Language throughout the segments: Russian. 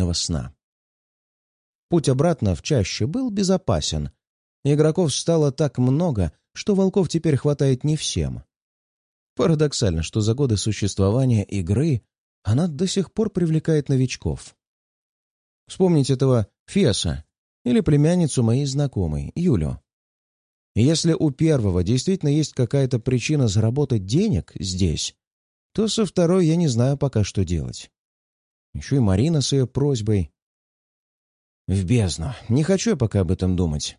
беспокойного сна. Путь обратно в чаще был безопасен. Игроков стало так много, что волков теперь хватает не всем. Парадоксально, что за годы существования игры она до сих пор привлекает новичков. Вспомнить этого Феса или племянницу моей знакомой, Юлю. если у первого действительно есть какая-то причина заработать денег здесь, то со второй я не знаю пока, что делать. Еще и Марина с ее просьбой. В бездну. Не хочу я пока об этом думать.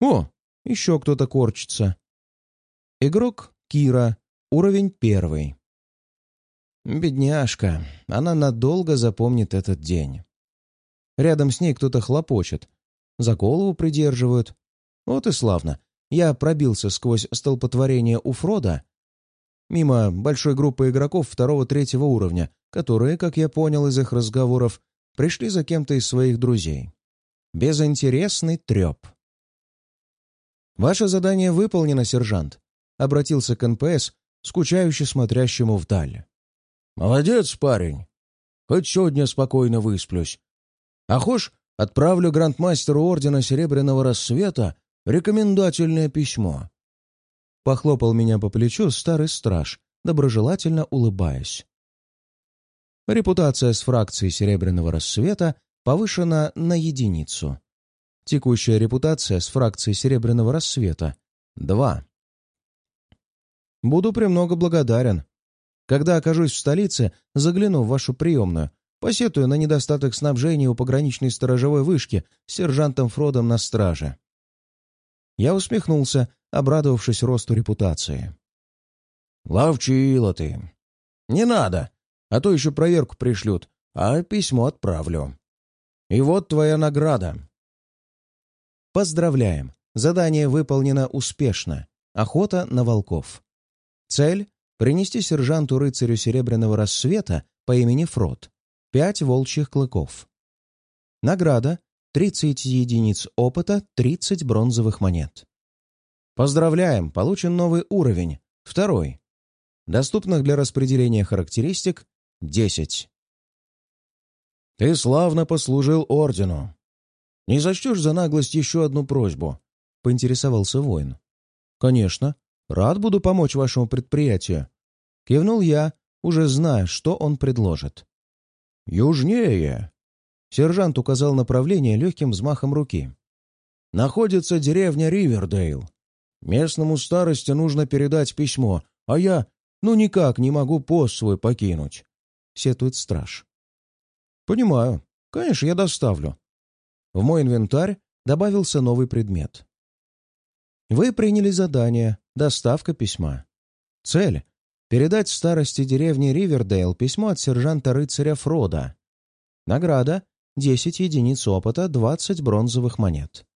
О, еще кто-то корчится. Игрок Кира, уровень первый. Бедняжка, она надолго запомнит этот день. Рядом с ней кто-то хлопочет, за голову придерживают. Вот и славно. Я пробился сквозь столпотворение у Фрода мимо большой группы игроков второго-третьего уровня, которые, как я понял из их разговоров, пришли за кем-то из своих друзей. Без интереса, треп. «Ваше задание выполнено, сержант», — обратился к НПС, скучающе смотрящему вдаль. «Молодец, парень. Хоть сегодня спокойно высплюсь. А хошь, отправлю грандмастеру Ордена Серебряного Рассвета рекомендательное письмо. Похлопал меня по плечу старый страж, доброжелательно улыбаясь. Репутация с фракцией Серебряного Рассвета повышена на единицу. Текущая репутация с фракцией Серебряного Рассвета — два. Буду премного благодарен. Когда окажусь в столице, загляну в вашу приемную, посетую на недостаток снабжения у пограничной сторожевой вышки с сержантом Фродом на страже. Я усмехнулся, обрадовавшись росту репутации. «Ловчила ты! Не надо, а то еще проверку пришлют, а письмо отправлю. И вот твоя награда». Поздравляем! Задание выполнено успешно. Охота на волков. Цель — принести сержанту-рыцарю Серебряного Рассвета по имени Фрод пять волчьих клыков. Награда — 30 единиц опыта, 30 бронзовых монет. Поздравляем, получен новый уровень, второй. Доступных для распределения характеристик — 10. Ты славно послужил ордену. Не зачтешь за наглость еще одну просьбу? — поинтересовался воин. «Конечно. Рад буду помочь вашему предприятию». Кивнул я, уже зная, что он предложит. «Южнее!» Сержант указал направление легким взмахом руки. «Находится деревня Ривердейл. Местному старости нужно передать письмо, а я, ну, никак не могу пост свой покинуть», — сетует страж. «Понимаю. Конечно, я доставлю». В мой инвентарь добавился новый предмет. Вы приняли задание «Доставка письма». Цель — передать старости деревни Ривердейл письмо от сержанта-рыцаря Фрода. Награда — 10 единиц опыта, 20 бронзовых монет.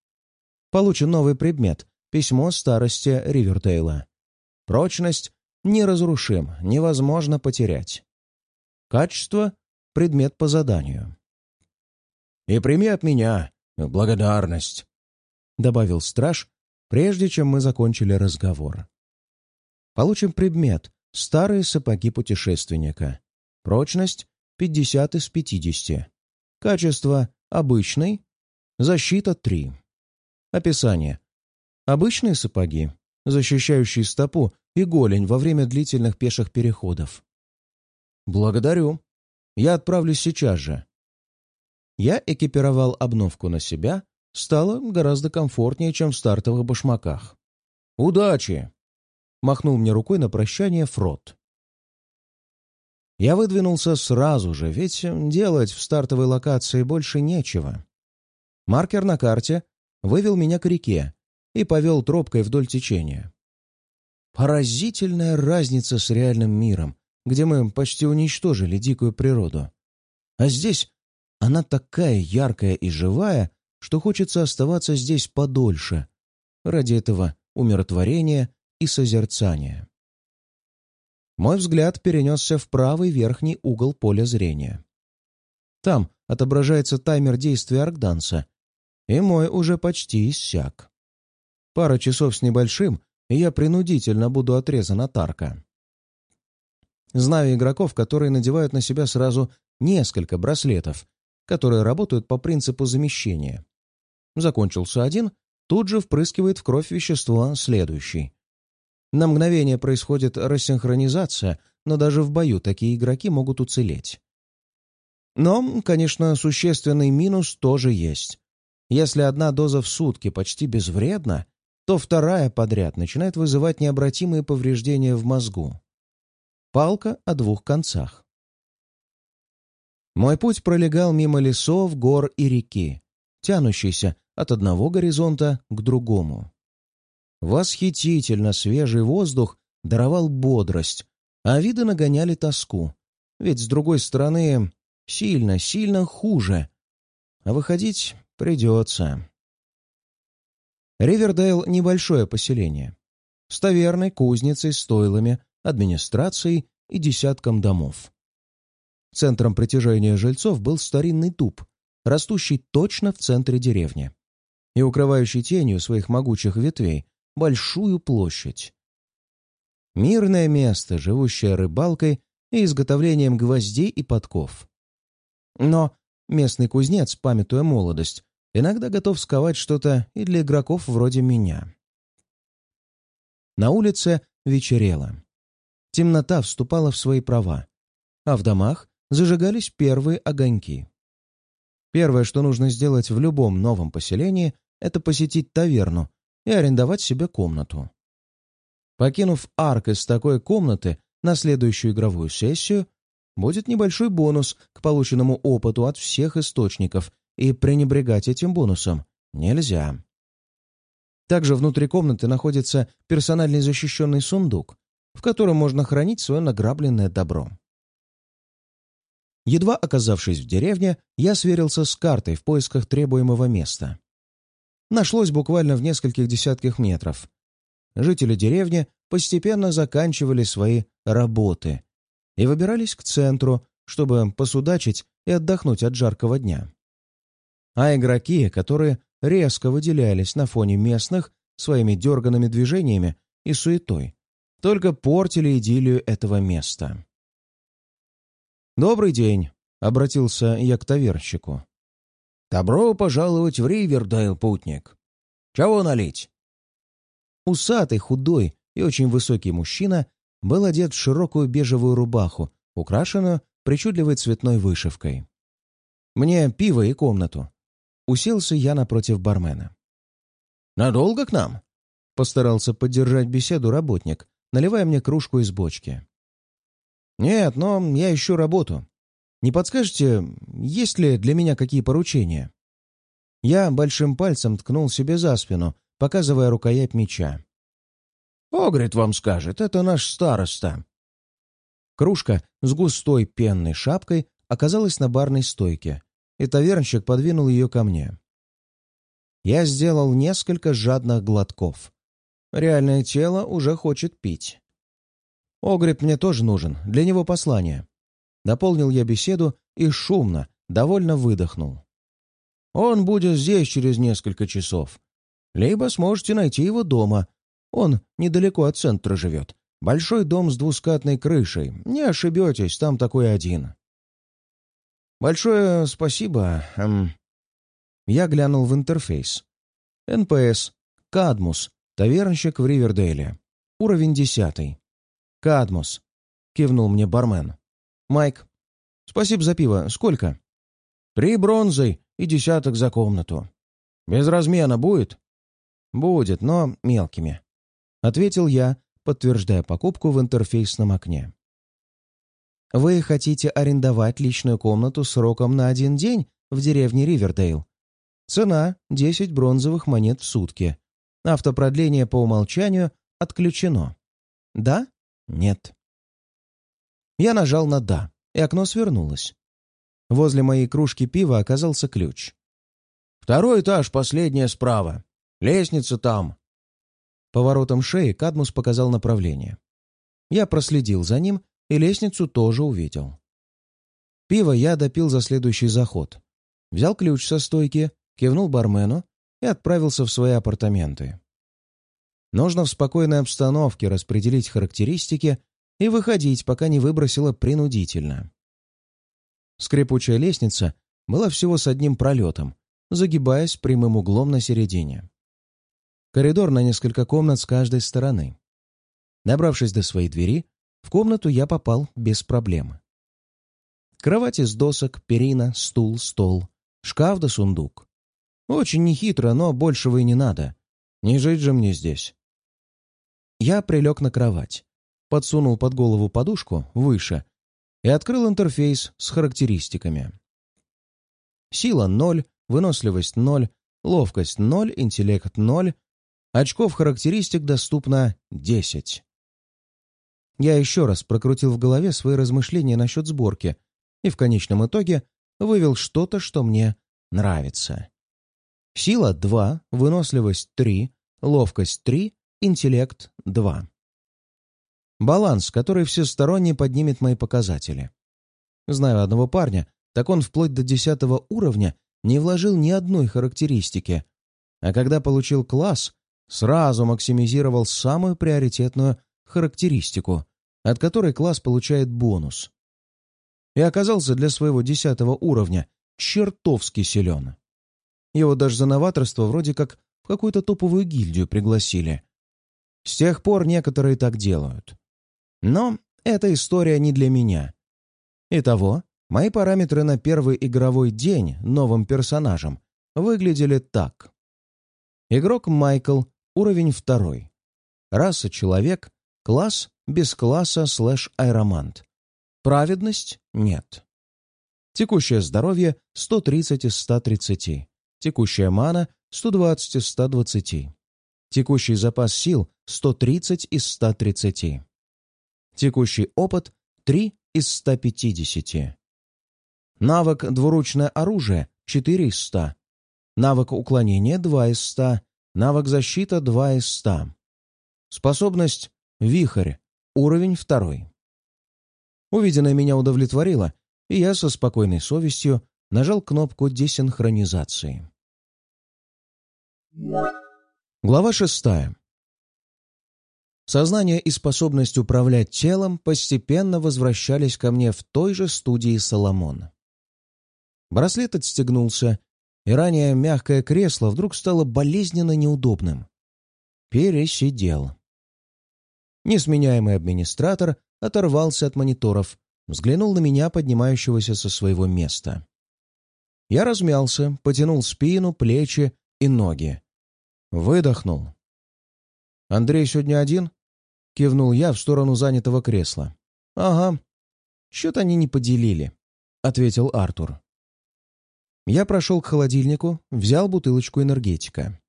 Получен новый предмет Письмо старости Ривердейла. Прочность неразрушим, невозможно потерять. Качество — предмет по заданию. «И прими от меня благодарность», — добавил страж, прежде чем мы закончили разговор. Получим предмет — старые сапоги путешественника. Прочность — 50 из 50. Качество — обычный. Защита — 3. Описание. Обычные сапоги, защищающие стопу и голень во время длительных пеших переходов. «Благодарю. Я отправлюсь сейчас же». Я экипировал обновку на себя, стало гораздо комфортнее, чем в стартовых башмаках. «Удачи!» — махнул мне рукой на прощание Фрод. Я выдвинулся сразу же, ведь делать в стартовой локации больше нечего. Маркер на карте вывел меня к реке, и повел тропкой вдоль течения. Поразительная разница с реальным миром, где мы почти уничтожили дикую природу. А здесь она такая яркая и живая, что хочется оставаться здесь подольше, ради этого умиротворения и созерцания. Мой взгляд перенесся в правый верхний угол поля зрения. Там отображается таймер действия аркданса, и мой уже почти иссяк. Пара часов с небольшим, и я принудительно буду отрезан от арка. Знаю игроков, которые надевают на себя сразу несколько браслетов которые работают по принципу замещения. Закончился один, тут же впрыскивает в кровь вещество следующий. На мгновение происходит рассинхронизация, но даже в бою такие игроки могут уцелеть. Но, конечно, существенный минус тоже есть. Если одна доза в сутки почти безвредна, то вторая подряд начинает вызывать необратимые повреждения в мозгу. Палка о двух концах. Мой путь пролегал мимо лесов, гор и реки, тянущейся от одного горизонта к другому. Восхитительно свежий воздух даровал бодрость, а виды нагоняли тоску. Ведь, с другой стороны, сильно, сильно хуже. А выходить придется. Ривердейл — небольшое поселение. С таверной, кузницей, стойлами, администрацией и десятком домов. Центром притяжения жильцов был старинный дуб, растущий точно в центре деревни и укрывающий тенью своих могучих ветвей большую площадь. Мирное место, живущее рыбалкой и изготовлением гвоздей и подков. Но местный кузнец, памятуя молодость, иногда готов сковать что-то и для игроков вроде меня. На улице вечерело. Темнота вступала в свои права, а в домах зажигались первые огоньки. Первое, что нужно сделать в любом новом поселении, это посетить таверну и арендовать себе комнату. Покинув арк из такой комнаты на следующую игровую сессию, будет небольшой бонус к полученному опыту от всех источников, и пренебрегать этим бонусом нельзя. Также внутри комнаты находится персональный защищенный сундук, в котором можно хранить свое награбленное добро. Едва оказавшись в деревне, я сверился с картой в поисках требуемого места нашлось буквально в нескольких десятках метров. Жители деревни постепенно заканчивали свои работы и выбирались к центру, чтобы посудачить и отдохнуть от жаркого дня. А игроки, которые резко выделялись на фоне местных своими дерганными движениями и суетой, только портили идиллию этого места. «Добрый день», — обратился я к таверщику. «Добро пожаловать в Ривердайл, путник! Чего налить?» Усатый, худой и очень высокий мужчина был одет в широкую бежевую рубаху, украшенную причудливой цветной вышивкой. «Мне пиво и комнату». Уселся я напротив бармена. «Надолго к нам?» — постарался поддержать беседу работник, наливая мне кружку из бочки. «Нет, но я ищу работу. Не подскажете, есть ли для меня какие поручения?» Я большим пальцем ткнул себе за спину, показывая рукоять меча. «Огрит вам скажет, это наш староста». Кружка с густой пенной шапкой оказалась на барной стойке, и тавернщик подвинул ее ко мне. Я сделал несколько жадных глотков. Реальное тело уже хочет пить. Огрид мне тоже нужен, для него послание. Дополнил я беседу и шумно, довольно выдохнул. Он будет здесь через несколько часов. Либо сможете найти его дома. Он недалеко от центра живет. Большой дом с двускатной крышей. Не ошибетесь, там такой один. Большое спасибо. Эм... Я глянул в интерфейс. НПС. Кадмус. Тавернщик в Ривердейле. Уровень десятый. Кадмус. Кивнул мне бармен. «Майк, спасибо за пиво. Сколько?» «Три бронзы и десяток за комнату. Без размена будет?» «Будет, но мелкими», — ответил я, подтверждая покупку в интерфейсном окне. «Вы хотите арендовать личную комнату сроком на один день в деревне Ривердейл? Цена — 10 бронзовых монет в сутки. Автопродление по умолчанию отключено. Да? Нет. Я нажал на «да», и окно свернулось. Возле моей кружки пива оказался ключ. «Второй этаж, последняя справа. Лестница там». Поворотом шеи Кадмус показал направление. Я проследил за ним и лестницу тоже увидел. Пиво я допил за следующий заход. Взял ключ со стойки, кивнул бармену и отправился в свои апартаменты. Нужно в спокойной обстановке распределить характеристики и выходить, пока не выбросила принудительно. Скрипучая лестница была всего с одним пролетом, загибаясь прямым углом на середине. Коридор на несколько комнат с каждой стороны. Добравшись до своей двери, в комнату я попал без проблем. Кровать из досок, перина, стул, стол, шкаф да сундук. Очень нехитро, но большего и не надо. Не жить же мне здесь. Я прилег на кровать, подсунул под голову подушку выше и открыл интерфейс с характеристиками. Сила — ноль, выносливость — ноль, ловкость — ноль, интеллект — ноль, очков характеристик доступно — десять. Я еще раз прокрутил в голове свои размышления насчет сборки и в конечном итоге вывел что-то, что мне нравится. Сила — 2, выносливость — 3, ловкость — 3, интеллект — 2. Баланс, который всесторонне поднимет мои показатели. Знаю одного парня, так он вплоть до 10 уровня не вложил ни одной характеристики, а когда получил класс, сразу максимизировал самую приоритетную характеристику, от которой класс получает бонус. И оказался для своего десятого уровня чертовски силен. Его даже за новаторство вроде как в какую-то топовую гильдию пригласили. С тех пор некоторые так делают. Но эта история не для меня. Итого, мои параметры на первый игровой день новым персонажем выглядели так. Игрок Майкл, уровень второй. Раса человек, Класс без класса слэш аэромант. Праведность — нет. Текущее здоровье — 130 из 130. Текущая мана — 120 из 120. Текущий запас сил — 130 из 130. Текущий опыт — 3 из 150. Навык «Двуручное оружие» — 4 из 100. Навык уклонения — 2 из 100. Навык защита — 2 из 100. Способность Вихрь. Уровень второй. Увиденное меня удовлетворило, и я со спокойной совестью нажал кнопку десинхронизации. Глава шестая. Сознание и способность управлять телом постепенно возвращались ко мне в той же студии Соломон. Браслет отстегнулся, и ранее мягкое кресло вдруг стало болезненно неудобным. Пересидел. Несменяемый администратор оторвался от мониторов, взглянул на меня, поднимающегося со своего места. Я размялся, потянул спину, плечи и ноги. Выдохнул. «Андрей сегодня один?» — кивнул я в сторону занятого кресла. «Ага. Что-то они не поделили», — ответил Артур. Я прошел к холодильнику, взял бутылочку энергетика.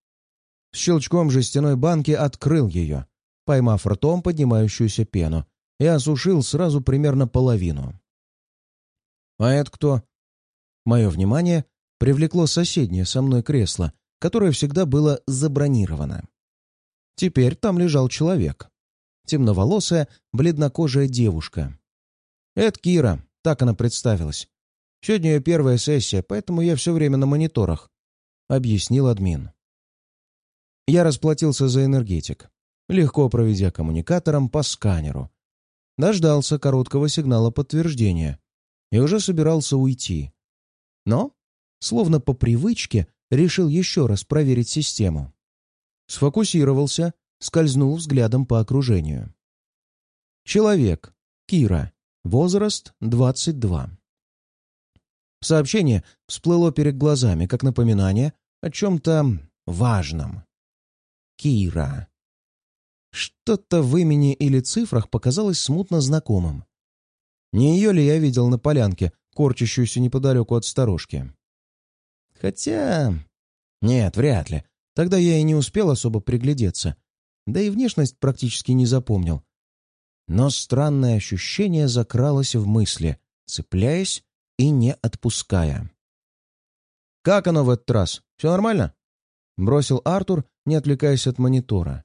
С щелчком жестяной банки открыл ее, поймав ртом поднимающуюся пену, и осушил сразу примерно половину. «А это кто?» Мое внимание привлекло соседнее со мной кресло, которое всегда было забронировано. Теперь там лежал человек. Темноволосая, бледнокожая девушка. «Это Кира», — так она представилась. «Сегодня ее первая сессия, поэтому я все время на мониторах», — объяснил админ. Я расплатился за энергетик легко проведя коммуникатором по сканеру. Дождался короткого сигнала подтверждения и уже собирался уйти. Но, словно по привычке, решил еще раз проверить систему. Сфокусировался, скользнул взглядом по окружению. Человек. Кира. Возраст 22. Сообщение всплыло перед глазами, как напоминание о чем-то важном. Кира. Что-то в имени или цифрах показалось смутно знакомым. Не ее ли я видел на полянке, корчащуюся неподалеку от сторожки? Хотя... Нет, вряд ли. Тогда я и не успел особо приглядеться. Да и внешность практически не запомнил. Но странное ощущение закралось в мысли, цепляясь и не отпуская. «Как оно в этот раз? Все нормально?» — бросил Артур, не отвлекаясь от монитора.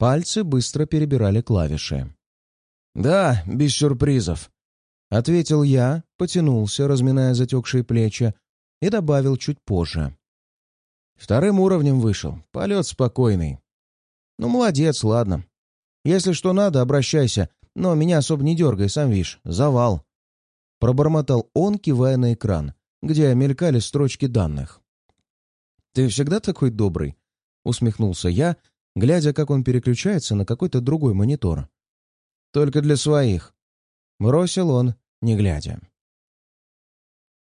Пальцы быстро перебирали клавиши. «Да, без сюрпризов», — ответил я, потянулся, разминая затекшие плечи, и добавил чуть позже. «Вторым уровнем вышел. Полет спокойный. Ну, молодец, ладно. Если что надо, обращайся, но меня особо не дергай, сам видишь. Завал». Пробормотал он, кивая на экран, где мелькали строчки данных. «Ты всегда такой добрый?» — усмехнулся я, глядя, как он переключается на какой-то другой монитор. «Только для своих», — бросил он, не глядя.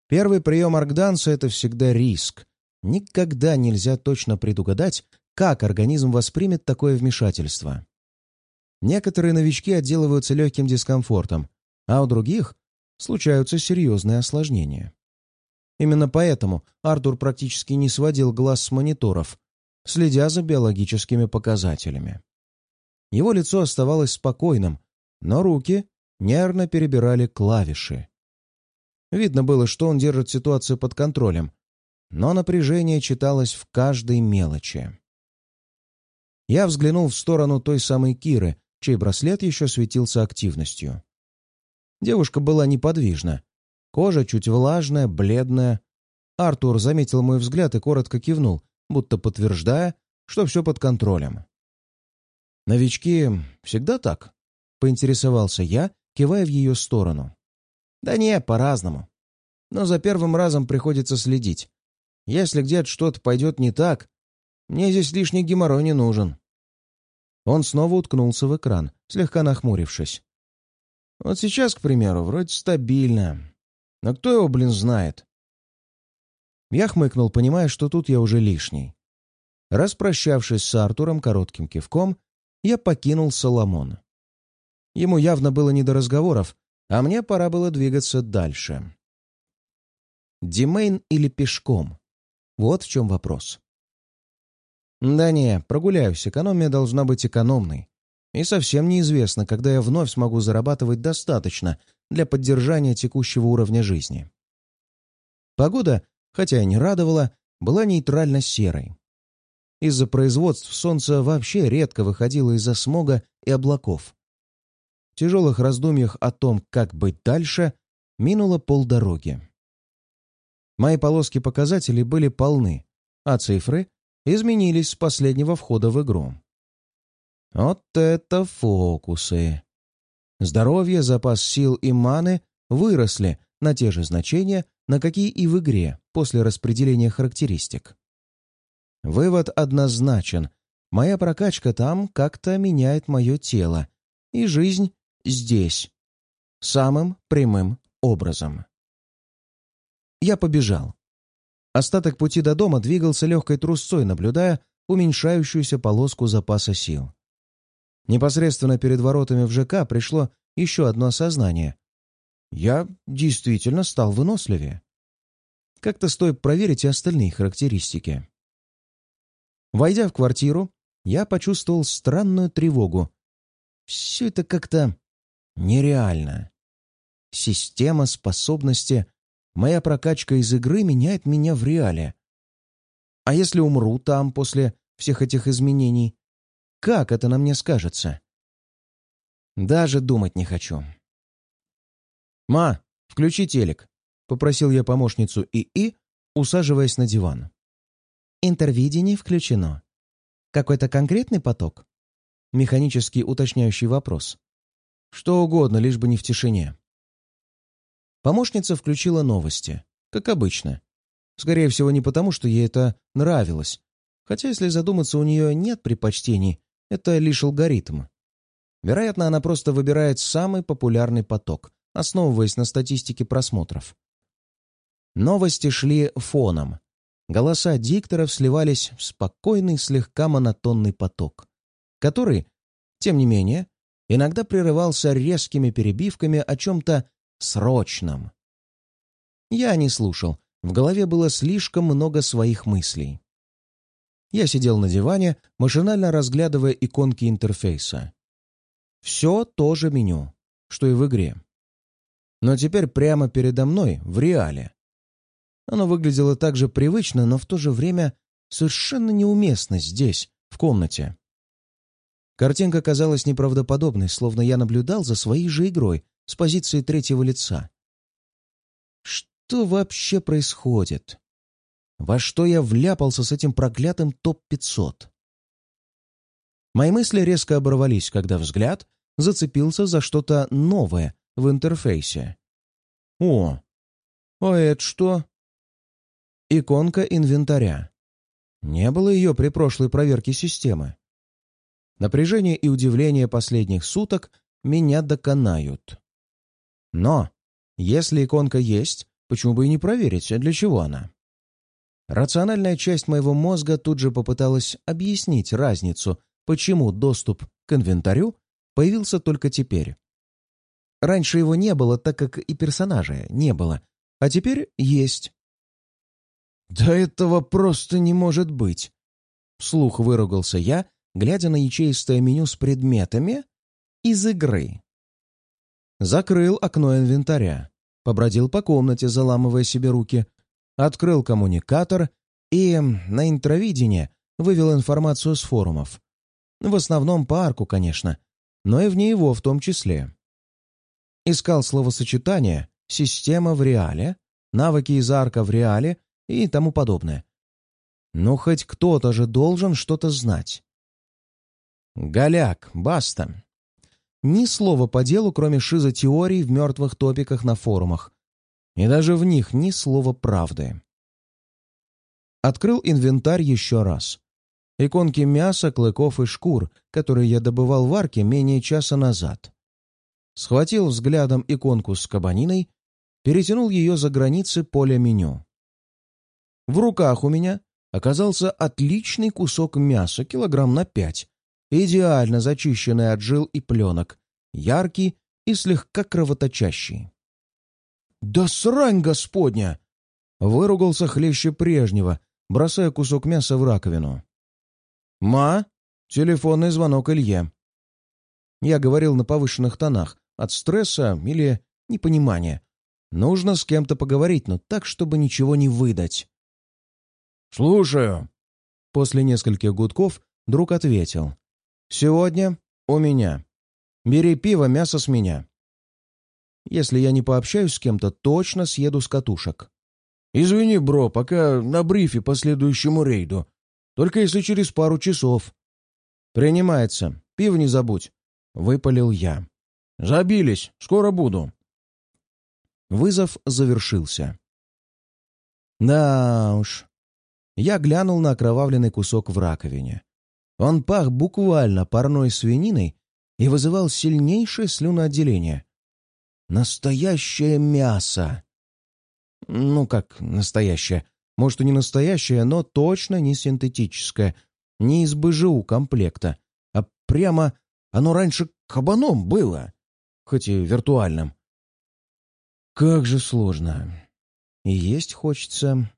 Первый прием аркданса — это всегда риск. Никогда нельзя точно предугадать, как организм воспримет такое вмешательство. Некоторые новички отделываются легким дискомфортом, а у других случаются серьезные осложнения. Именно поэтому Артур практически не сводил глаз с мониторов, следя за биологическими показателями. Его лицо оставалось спокойным, но руки нервно перебирали клавиши. Видно было, что он держит ситуацию под контролем, но напряжение читалось в каждой мелочи. Я взглянул в сторону той самой Киры, чей браслет еще светился активностью. Девушка была неподвижна. Кожа чуть влажная, бледная. Артур заметил мой взгляд и коротко кивнул, будто подтверждая, что все под контролем. «Новички всегда так?» — поинтересовался я, кивая в ее сторону. «Да не, по-разному. Но за первым разом приходится следить. Если где-то что-то пойдет не так, мне здесь лишний геморрой не нужен». Он снова уткнулся в экран, слегка нахмурившись. «Вот сейчас, к примеру, вроде стабильно. Но кто его, блин, знает?» Я хмыкнул, понимая, что тут я уже лишний. Распрощавшись с Артуром коротким кивком, я покинул Соломон. Ему явно было не до разговоров, а мне пора было двигаться дальше. Димейн или пешком? Вот в чем вопрос. Да не, прогуляюсь, экономия должна быть экономной. И совсем неизвестно, когда я вновь смогу зарабатывать достаточно для поддержания текущего уровня жизни. Погода, хотя и не радовала, была нейтрально серой. Из-за производств солнце вообще редко выходило из-за смога и облаков. В тяжелых раздумьях о том, как быть дальше, минуло полдороги. Мои полоски показателей были полны, а цифры изменились с последнего входа в игру. Вот это фокусы! Здоровье, запас сил и маны выросли на те же значения, на какие и в игре после распределения характеристик. Вывод однозначен. Моя прокачка там как-то меняет мое тело и жизнь здесь. Самым прямым образом. Я побежал. Остаток пути до дома двигался легкой трусцой, наблюдая уменьшающуюся полоску запаса сил. Непосредственно перед воротами в ЖК пришло еще одно осознание. Я действительно стал выносливее. Как-то стоит проверить и остальные характеристики. Войдя в квартиру, я почувствовал странную тревогу. Все это как-то нереально. Система, способности, моя прокачка из игры меняет меня в реале. А если умру там после всех этих изменений, как это на мне скажется? Даже думать не хочу. «Ма, включи телек», — попросил я помощницу ИИ, усаживаясь на диван. «Интервидение включено. Какой-то конкретный поток?» Механический уточняющий вопрос. «Что угодно, лишь бы не в тишине». Помощница включила новости, как обычно. Скорее всего, не потому, что ей это нравилось. Хотя, если задуматься, у нее нет предпочтений, это лишь алгоритм. Вероятно, она просто выбирает самый популярный поток, основываясь на статистике просмотров. Новости шли фоном. Голоса дикторов сливались в спокойный, слегка монотонный поток, который, тем не менее, иногда прерывался резкими перебивками о чем-то срочном. Я не слушал, в голове было слишком много своих мыслей. Я сидел на диване, машинально разглядывая иконки интерфейса. Все то же меню, что и в игре. Но теперь прямо передо мной, в реале. Оно выглядело так же привычно, но в то же время совершенно неуместно здесь, в комнате. Картинка казалась неправдоподобной, словно я наблюдал за своей же игрой с позиции третьего лица. Что вообще происходит? Во что я вляпался с этим проклятым ТОП-500? Мои мысли резко оборвались, когда взгляд зацепился за что-то новое в интерфейсе. «О, а это что?» Иконка инвентаря. Не было ее при прошлой проверке системы. Напряжение и удивление последних суток меня доконают. Но, если иконка есть, почему бы и не проверить, для чего она? Рациональная часть моего мозга тут же попыталась объяснить разницу, почему доступ к инвентарю появился только теперь. Раньше его не было, так как и персонажа не было, а теперь есть. «Да этого просто не может быть!» Вслух выругался я, глядя на ячеистое меню с предметами из игры. Закрыл окно инвентаря, побродил по комнате, заламывая себе руки, открыл коммуникатор и на интровидении вывел информацию с форумов. В основном по арку, конечно, но и вне его в том числе. Искал словосочетание «система в реале», «навыки из арка в реале» и тому подобное. Но хоть кто-то же должен что-то знать. Голяк, баста. Ни слова по делу, кроме шизотеорий в мертвых топиках на форумах. И даже в них ни слова правды. Открыл инвентарь еще раз. Иконки мяса, клыков и шкур, которые я добывал в арке менее часа назад. Схватил взглядом иконку с кабаниной, перетянул ее за границы поля меню. В руках у меня оказался отличный кусок мяса, килограмм на пять, идеально зачищенный от жил и пленок, яркий и слегка кровоточащий. «Да срань господня!» — выругался хлеще прежнего, бросая кусок мяса в раковину. «Ма!» — телефонный звонок Илье. Я говорил на повышенных тонах, от стресса или непонимания. Нужно с кем-то поговорить, но так, чтобы ничего не выдать. «Слушаю». После нескольких гудков друг ответил. «Сегодня у меня. Бери пиво, мясо с меня. Если я не пообщаюсь с кем-то, точно съеду с катушек». «Извини, бро, пока на брифе по следующему рейду. Только если через пару часов». «Принимается. Пиво не забудь», — выпалил я. «Забились. Скоро буду». Вызов завершился. Да уж, я глянул на окровавленный кусок в раковине. Он пах буквально парной свининой и вызывал сильнейшее слюноотделение. Настоящее мясо! Ну, как настоящее? Может, и не настоящее, но точно не синтетическое, не из БЖУ комплекта, а прямо оно раньше кабаном было, хоть и виртуальным. Как же сложно. И есть хочется.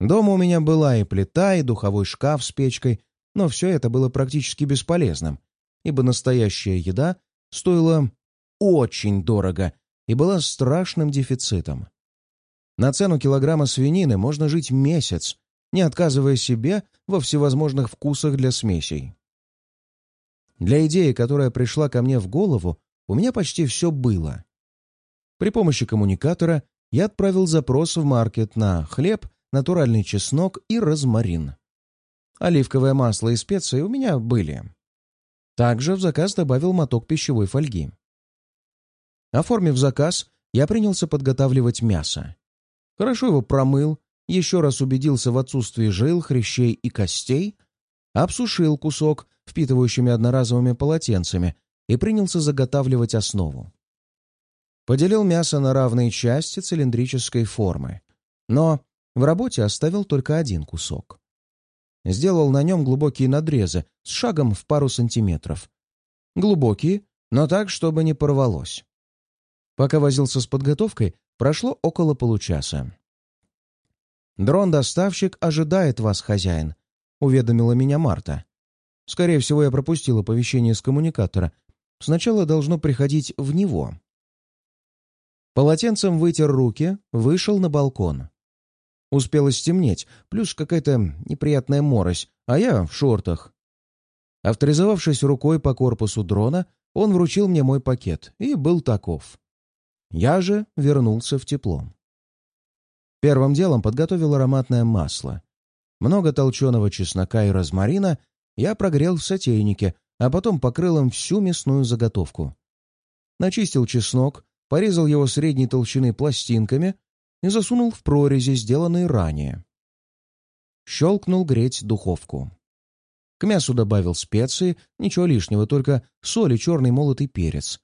Дома у меня была и плита, и духовой шкаф с печкой, но все это было практически бесполезным, ибо настоящая еда стоила очень дорого и была страшным дефицитом. На цену килограмма свинины можно жить месяц, не отказывая себе во всевозможных вкусах для смесей. Для идеи, которая пришла ко мне в голову, у меня почти все было. При помощи коммуникатора я отправил запрос в маркет на хлеб натуральный чеснок и розмарин. Оливковое масло и специи у меня были. Также в заказ добавил моток пищевой фольги. Оформив заказ, я принялся подготавливать мясо. Хорошо его промыл, еще раз убедился в отсутствии жил, хрящей и костей, обсушил кусок впитывающими одноразовыми полотенцами и принялся заготавливать основу. Поделил мясо на равные части цилиндрической формы, но в работе оставил только один кусок. Сделал на нем глубокие надрезы с шагом в пару сантиметров. Глубокие, но так, чтобы не порвалось. Пока возился с подготовкой, прошло около получаса. «Дрон-доставщик ожидает вас, хозяин», — уведомила меня Марта. Скорее всего, я пропустил оповещение с коммуникатора. Сначала должно приходить в него. Полотенцем вытер руки, вышел на балкон. Успело стемнеть, плюс какая-то неприятная морось, а я в шортах. Авторизовавшись рукой по корпусу дрона, он вручил мне мой пакет и был таков. Я же вернулся в тепло. Первым делом подготовил ароматное масло. Много толченого чеснока и розмарина я прогрел в сотейнике, а потом покрыл им всю мясную заготовку. Начистил чеснок, порезал его средней толщины пластинками, и засунул в прорези, сделанные ранее. Щелкнул греть духовку. К мясу добавил специи, ничего лишнего, только соль и черный молотый перец.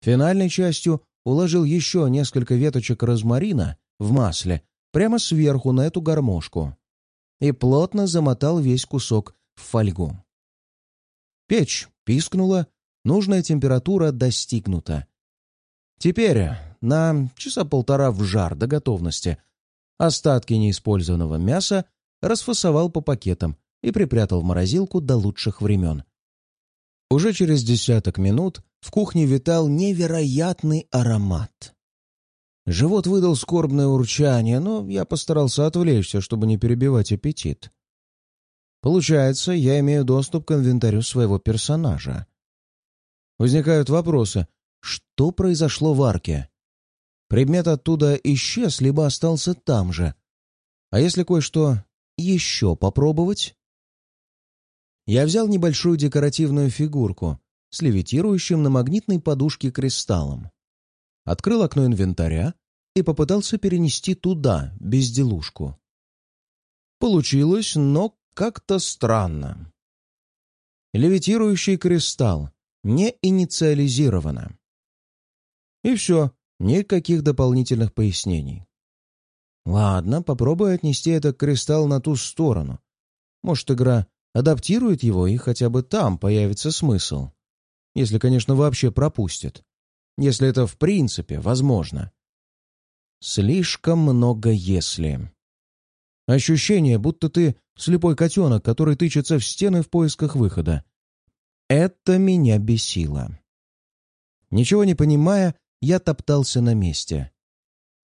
Финальной частью уложил еще несколько веточек розмарина в масле прямо сверху на эту гармошку и плотно замотал весь кусок в фольгу. Печь пискнула, нужная температура достигнута. Теперь на часа полтора в жар до готовности остатки неиспользованного мяса расфасовал по пакетам и припрятал в морозилку до лучших времен. Уже через десяток минут в кухне витал невероятный аромат. Живот выдал скорбное урчание, но я постарался отвлечься, чтобы не перебивать аппетит. Получается, я имею доступ к инвентарю своего персонажа. Возникают вопросы. Что произошло в арке? Предмет оттуда исчез, либо остался там же. А если кое-что еще попробовать? Я взял небольшую декоративную фигурку с левитирующим на магнитной подушке кристаллом открыл окно инвентаря и попытался перенести туда безделушку. Получилось, но как-то странно. Левитирующий кристалл не инициализировано. И все, никаких дополнительных пояснений. Ладно, попробую отнести этот кристалл на ту сторону. Может, игра адаптирует его, и хотя бы там появится смысл. Если, конечно, вообще пропустит если это в принципе возможно. Слишком много «если». Ощущение, будто ты слепой котенок, который тычется в стены в поисках выхода. Это меня бесило. Ничего не понимая, я топтался на месте.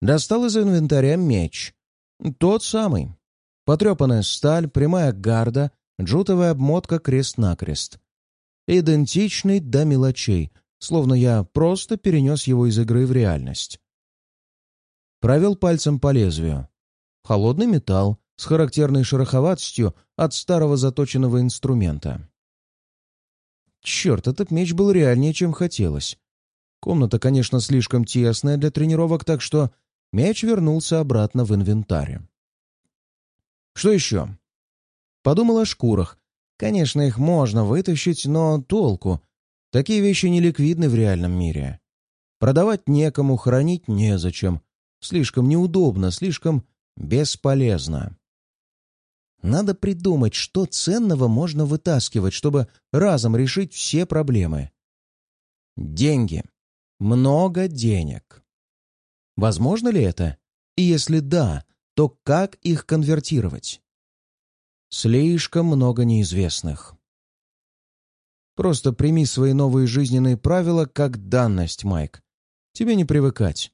Достал из инвентаря меч. Тот самый. Потрепанная сталь, прямая гарда, джутовая обмотка крест-накрест. Идентичный до мелочей, словно я просто перенес его из игры в реальность. Провел пальцем по лезвию. Холодный металл с характерной шероховатостью от старого заточенного инструмента. Черт, этот меч был реальнее, чем хотелось. Комната, конечно, слишком тесная для тренировок, так что меч вернулся обратно в инвентарь. Что еще? Подумал о шкурах. Конечно, их можно вытащить, но толку? Такие вещи не ликвидны в реальном мире. Продавать некому, хранить незачем. Слишком неудобно, слишком бесполезно. Надо придумать, что ценного можно вытаскивать, чтобы разом решить все проблемы. Деньги. Много денег. Возможно ли это? И если да, то как их конвертировать? Слишком много неизвестных. Просто прими свои новые жизненные правила как данность, Майк. Тебе не привыкать.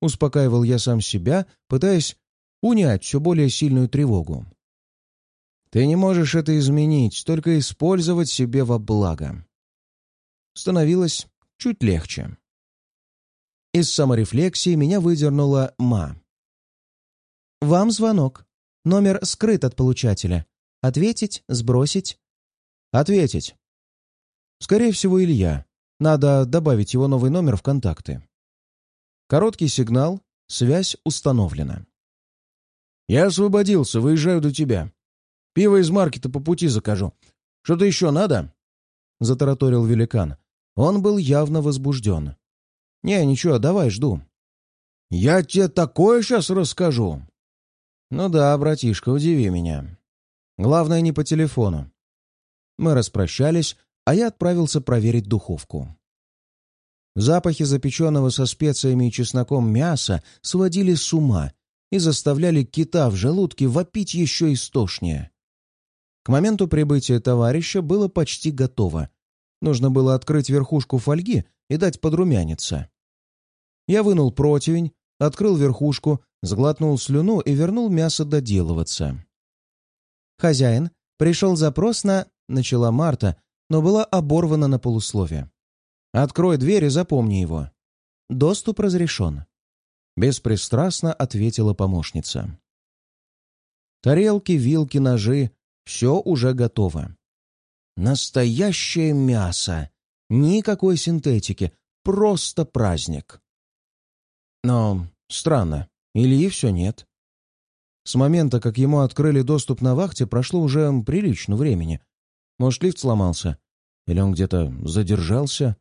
Успокаивал я сам себя, пытаясь унять все более сильную тревогу. Ты не можешь это изменить, только использовать себе во благо. Становилось чуть легче. Из саморефлексии меня выдернула Ма. «Вам звонок. Номер скрыт от получателя. Ответить? Сбросить?» «Ответить». Скорее всего, Илья. Надо добавить его новый номер в контакты. Короткий сигнал. Связь установлена. «Я освободился, выезжаю до тебя. Пиво из маркета по пути закажу. Что-то еще надо?» Затараторил великан. Он был явно возбужден. «Не, ничего, давай, жду». «Я тебе такое сейчас расскажу!» «Ну да, братишка, удиви меня. Главное, не по телефону». Мы распрощались, а я отправился проверить духовку. Запахи запеченного со специями и чесноком мяса сводили с ума и заставляли кита в желудке вопить еще истошнее. К моменту прибытия товарища было почти готово. Нужно было открыть верхушку фольги и дать подрумяниться. Я вынул противень, открыл верхушку, сглотнул слюну и вернул мясо доделываться. «Хозяин, пришел запрос на...» — начала Марта, но была оборвана на полусловие. «Открой дверь и запомни его. Доступ разрешен», — беспристрастно ответила помощница. Тарелки, вилки, ножи — все уже готово. Настоящее мясо! Никакой синтетики, просто праздник. Но странно, Ильи все нет. С момента, как ему открыли доступ на вахте, прошло уже прилично времени. Может, лифт сломался? Или он где-то задержался?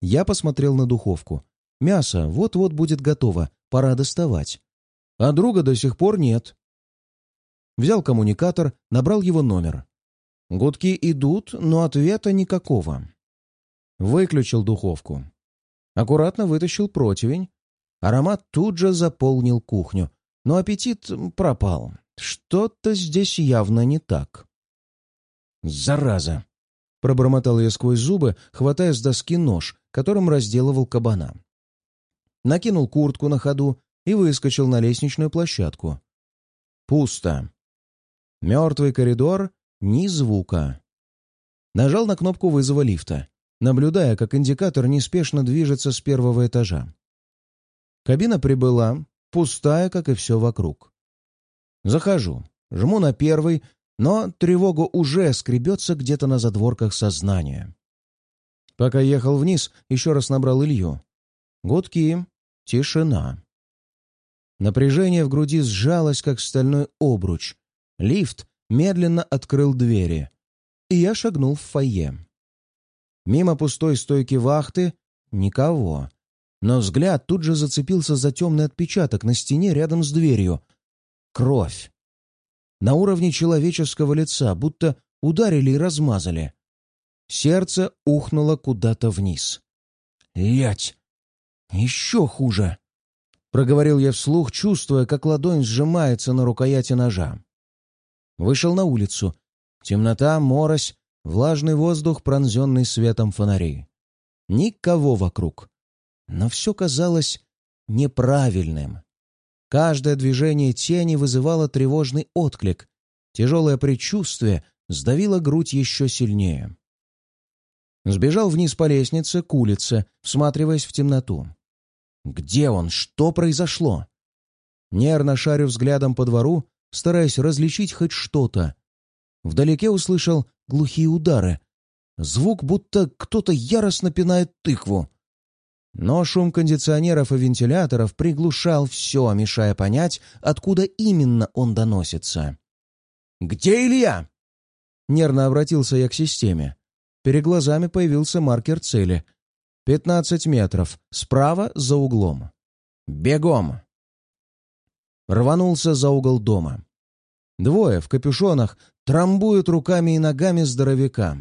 Я посмотрел на духовку. Мясо вот-вот будет готово, пора доставать. А друга до сих пор нет. Взял коммуникатор, набрал его номер. Гудки идут, но ответа никакого. Выключил духовку. Аккуратно вытащил противень. Аромат тут же заполнил кухню, но аппетит пропал. Что-то здесь явно не так. «Зараза!» — пробормотал я сквозь зубы, хватая с доски нож, которым разделывал кабана. Накинул куртку на ходу и выскочил на лестничную площадку. Пусто. Мертвый коридор, ни звука. Нажал на кнопку вызова лифта, наблюдая, как индикатор неспешно движется с первого этажа. Кабина прибыла, пустая, как и все вокруг. Захожу, жму на первый, но тревога уже скребется где-то на задворках сознания. Пока ехал вниз, еще раз набрал Илью. Гудки, тишина. Напряжение в груди сжалось, как стальной обруч. Лифт медленно открыл двери, и я шагнул в фойе. Мимо пустой стойки вахты — никого. Но взгляд тут же зацепился за темный отпечаток на стене рядом с дверью. Кровь. На уровне человеческого лица, будто ударили и размазали. Сердце ухнуло куда-то вниз. «Лять! Еще хуже!» Проговорил я вслух, чувствуя, как ладонь сжимается на рукояти ножа. Вышел на улицу. Темнота, морось, влажный воздух, пронзенный светом фонарей. Никого вокруг. Но все казалось неправильным. Каждое движение тени вызывало тревожный отклик. Тяжелое предчувствие сдавило грудь еще сильнее. Сбежал вниз по лестнице, к улице, всматриваясь в темноту. Где он? Что произошло? Нервно шарю взглядом по двору, стараясь различить хоть что-то. Вдалеке услышал глухие удары. Звук, будто кто-то яростно пинает тыкву. Но шум кондиционеров и вентиляторов приглушал все, мешая понять, откуда именно он доносится. «Где Илья?» Нервно обратился я к системе. Перед глазами появился маркер цели — Пятнадцать метров. Справа за углом. Бегом! Рванулся за угол дома. Двое в капюшонах трамбуют руками и ногами здоровяка.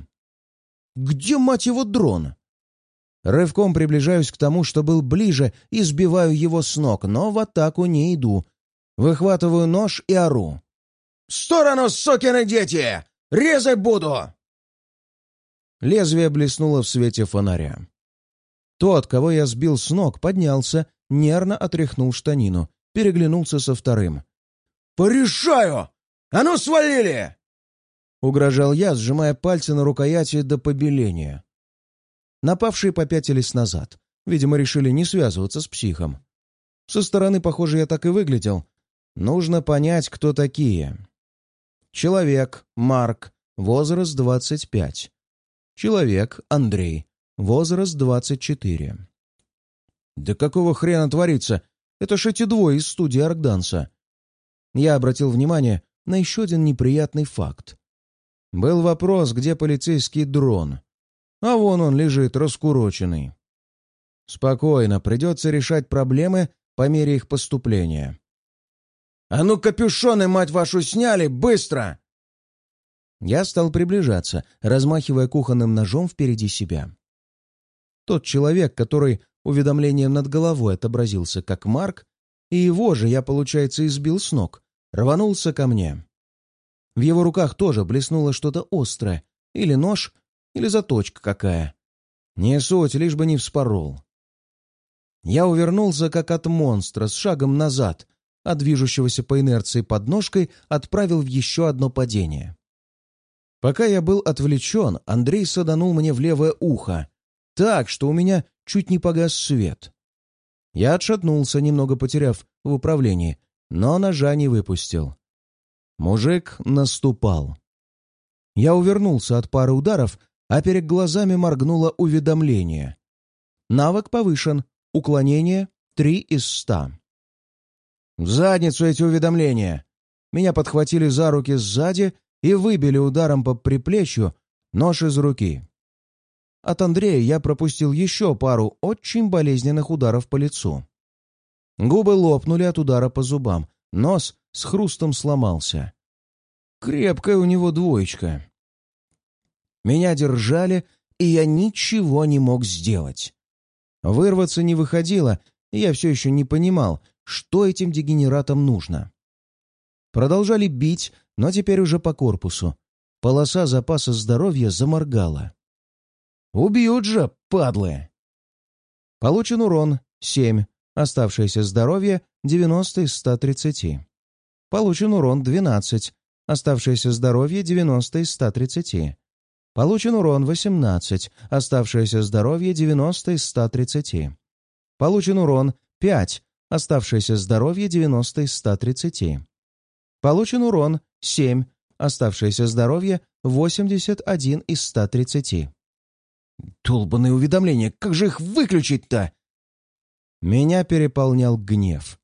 «Где, мать его, дрон?» Рывком приближаюсь к тому, что был ближе, и сбиваю его с ног, но в атаку не иду. Выхватываю нож и ору. «В сторону, сукины дети! Резать буду!» Лезвие блеснуло в свете фонаря. Тот, кого я сбил с ног, поднялся, нервно отряхнул штанину, переглянулся со вторым. «Порешаю! А ну, свалили!» Угрожал я, сжимая пальцы на рукояти до побеления. Напавшие попятились назад. Видимо, решили не связываться с психом. Со стороны, похоже, я так и выглядел. Нужно понять, кто такие. Человек, Марк, возраст 25. Человек, Андрей, Возраст 24. «Да какого хрена творится? Это ж эти двое из студии Аркданса!» Я обратил внимание на еще один неприятный факт. Был вопрос, где полицейский дрон. А вон он лежит, раскуроченный. Спокойно, придется решать проблемы по мере их поступления. «А ну, капюшоны, мать вашу, сняли! Быстро!» Я стал приближаться, размахивая кухонным ножом впереди себя. Тот человек, который уведомлением над головой отобразился как Марк, и его же я, получается, избил с ног, рванулся ко мне. В его руках тоже блеснуло что-то острое, или нож, или заточка какая. Не суть, лишь бы не вспорол. Я увернулся, как от монстра, с шагом назад, а движущегося по инерции подножкой отправил в еще одно падение. Пока я был отвлечен, Андрей саданул мне в левое ухо, так, что у меня чуть не погас свет. Я отшатнулся, немного потеряв в управлении, но ножа не выпустил. Мужик наступал. Я увернулся от пары ударов, а перед глазами моргнуло уведомление. Навык повышен. Уклонение 3 из 100. В задницу эти уведомления! Меня подхватили за руки сзади и выбили ударом по приплечью нож из руки. От Андрея я пропустил еще пару очень болезненных ударов по лицу. Губы лопнули от удара по зубам, нос с хрустом сломался. Крепкая у него двоечка. Меня держали, и я ничего не мог сделать. Вырваться не выходило, и я все еще не понимал, что этим дегенератам нужно. Продолжали бить, но теперь уже по корпусу. Полоса запаса здоровья заморгала. Убьют же, падлы! Получен урон — 7. Оставшееся здоровье — 90 из 130. Получен урон — 12. Оставшееся здоровье — 90 из 130. Получен урон — 18. Оставшееся здоровье — 90 из 130. Получен урон — 5. Оставшееся здоровье — 90 из 130. Получен урон — 7. Оставшееся здоровье — 81 из 130. Долбанные уведомления, как же их выключить-то? Меня переполнял гнев.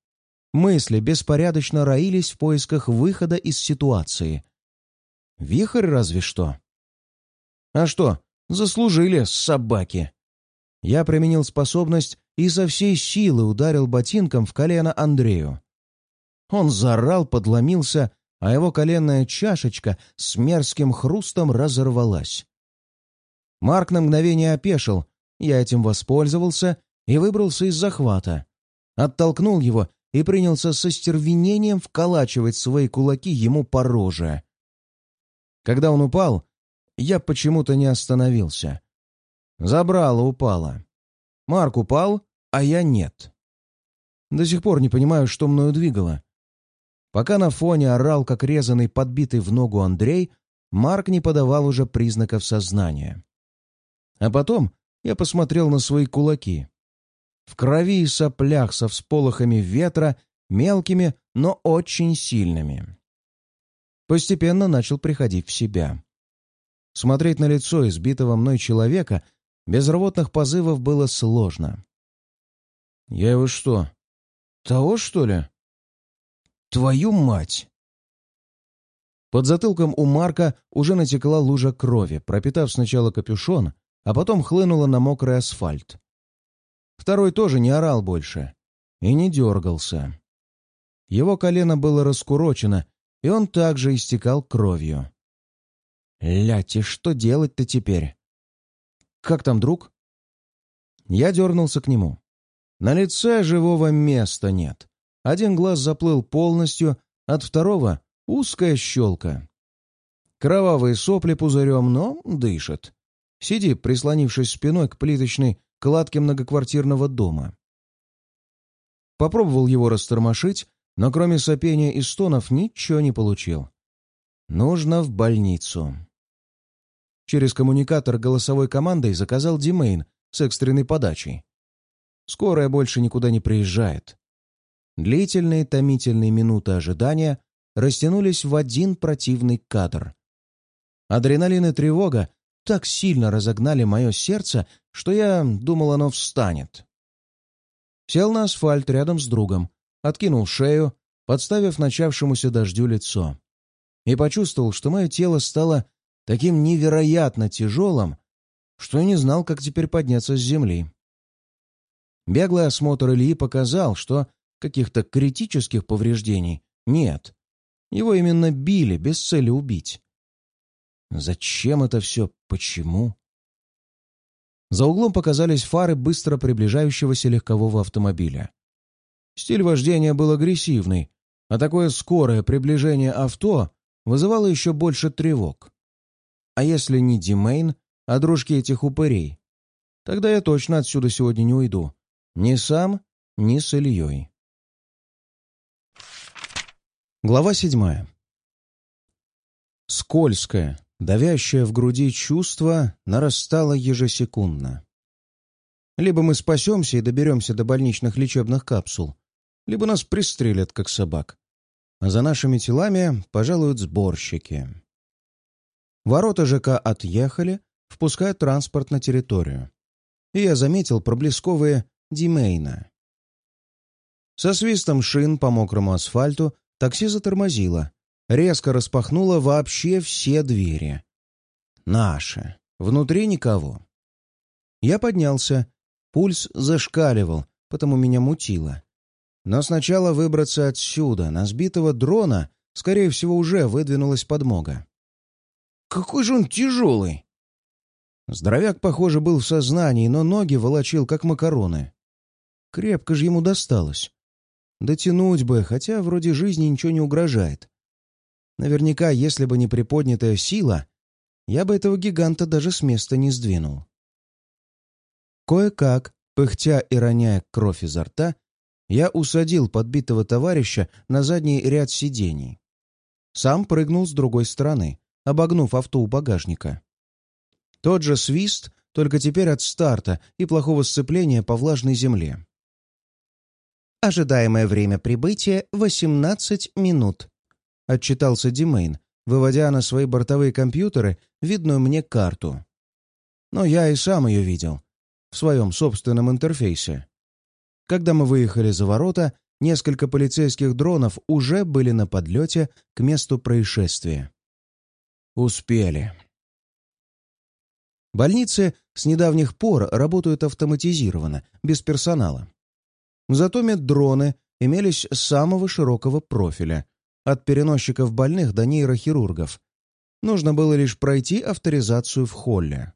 Мысли беспорядочно роились в поисках выхода из ситуации. Вихрь разве что. А что, заслужили собаки. Я применил способность и со всей силы ударил ботинком в колено Андрею. Он заорал, подломился, а его коленная чашечка с мерзким хрустом разорвалась. Марк на мгновение опешил, я этим воспользовался и выбрался из захвата. Оттолкнул его и принялся со стервенением вколачивать свои кулаки ему по роже. Когда он упал, я почему-то не остановился. Забрало упало. Марк упал, а я нет. До сих пор не понимаю, что мною двигало. Пока на фоне орал, как резанный, подбитый в ногу Андрей, Марк не подавал уже признаков сознания. А потом я посмотрел на свои кулаки. В крови и соплях со всполохами ветра, мелкими, но очень сильными. Постепенно начал приходить в себя. Смотреть на лицо избитого мной человека без рвотных позывов было сложно. «Я его что, того, что ли?» «Твою мать!» Под затылком у Марка уже натекла лужа крови, пропитав сначала капюшон, а потом хлынула на мокрый асфальт. Второй тоже не орал больше и не дергался. Его колено было раскурочено, и он также истекал кровью. «Лять, и что делать-то теперь?» «Как там, друг?» Я дернулся к нему. На лице живого места нет. Один глаз заплыл полностью, от второго — узкая щелка. Кровавые сопли пузырем, но дышит. Сиди, прислонившись спиной к плиточной кладке многоквартирного дома. Попробовал его растормошить, но кроме сопения и стонов ничего не получил. Нужно в больницу. Через коммуникатор голосовой командой заказал Димейн с экстренной подачей. Скорая больше никуда не приезжает. Длительные томительные минуты ожидания растянулись в один противный кадр. Адреналин и тревога так сильно разогнали мое сердце, что я думал, оно встанет. Сел на асфальт рядом с другом, откинул шею, подставив начавшемуся дождю лицо. И почувствовал, что мое тело стало таким невероятно тяжелым, что я не знал, как теперь подняться с земли. Беглый осмотр Ильи показал, что каких-то критических повреждений нет. Его именно били, без цели убить. Зачем это все? Почему? За углом показались фары быстро приближающегося легкового автомобиля. Стиль вождения был агрессивный, а такое скорое приближение авто вызывало еще больше тревог. А если не Димейн, а дружки этих упырей? Тогда я точно отсюда сегодня не уйду. Ни сам, ни с Ильей. Глава седьмая. Скользкое, Давящее в груди чувство нарастало ежесекундно. Либо мы спасемся и доберемся до больничных лечебных капсул, либо нас пристрелят, как собак. А за нашими телами пожалуют сборщики. Ворота ЖК отъехали, впуская транспорт на территорию. И я заметил проблесковые Димейна. Со свистом шин по мокрому асфальту такси затормозило, резко распахнуло вообще все двери. Наше. Внутри никого. Я поднялся. Пульс зашкаливал, потому меня мутило. Но сначала выбраться отсюда. На сбитого дрона, скорее всего, уже выдвинулась подмога. «Какой же он тяжелый!» Здоровяк, похоже, был в сознании, но ноги волочил, как макароны. Крепко же ему досталось. Дотянуть бы, хотя вроде жизни ничего не угрожает. Наверняка, если бы не приподнятая сила, я бы этого гиганта даже с места не сдвинул. Кое-как, пыхтя и роняя кровь изо рта, я усадил подбитого товарища на задний ряд сидений. Сам прыгнул с другой стороны, обогнув авто у багажника. Тот же свист, только теперь от старта и плохого сцепления по влажной земле. «Ожидаемое время прибытия — 18 минут», — отчитался Димейн, выводя на свои бортовые компьютеры видную мне карту. Но я и сам ее видел, в своем собственном интерфейсе. Когда мы выехали за ворота, несколько полицейских дронов уже были на подлете к месту происшествия. Успели. Больницы с недавних пор работают автоматизированно, без персонала. Зато меддроны имелись самого широкого профиля, от переносчиков больных до нейрохирургов. Нужно было лишь пройти авторизацию в холле.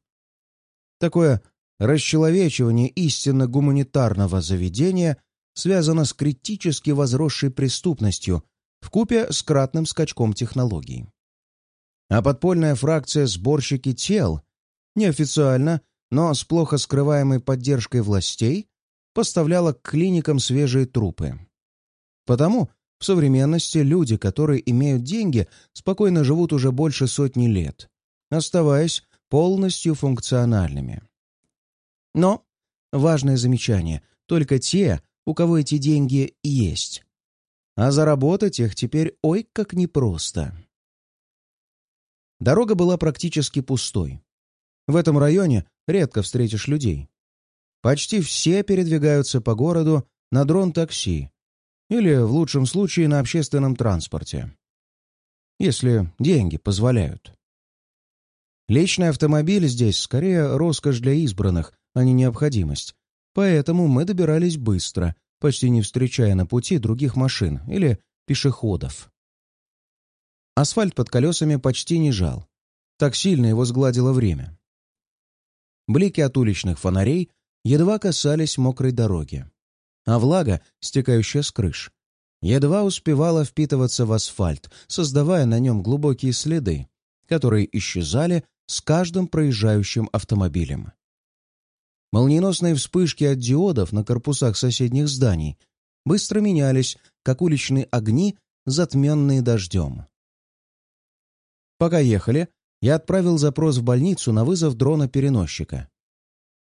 Такое расчеловечивание истинно гуманитарного заведения связано с критически возросшей преступностью вкупе с кратным скачком технологий. А подпольная фракция «Сборщики тел» неофициально, но с плохо скрываемой поддержкой властей поставляла к клиникам свежие трупы. Потому в современности люди, которые имеют деньги, спокойно живут уже больше сотни лет, оставаясь полностью функциональными. Но, важное замечание, только те, у кого эти деньги есть. А заработать их теперь ой как непросто. Дорога была практически пустой. В этом районе редко встретишь людей. Почти все передвигаются по городу на дрон-такси или, в лучшем случае, на общественном транспорте. Если деньги позволяют. Личный автомобиль здесь скорее роскошь для избранных, а не необходимость. Поэтому мы добирались быстро, почти не встречая на пути других машин или пешеходов. Асфальт под колесами почти не жал. Так сильно его сгладило время. Блики от уличных фонарей едва касались мокрой дороги. А влага, стекающая с крыш, едва успевала впитываться в асфальт, создавая на нем глубокие следы, которые исчезали с каждым проезжающим автомобилем. Молниеносные вспышки от диодов на корпусах соседних зданий быстро менялись, как уличные огни, затменные дождем. Пока ехали, я отправил запрос в больницу на вызов дрона-переносчика.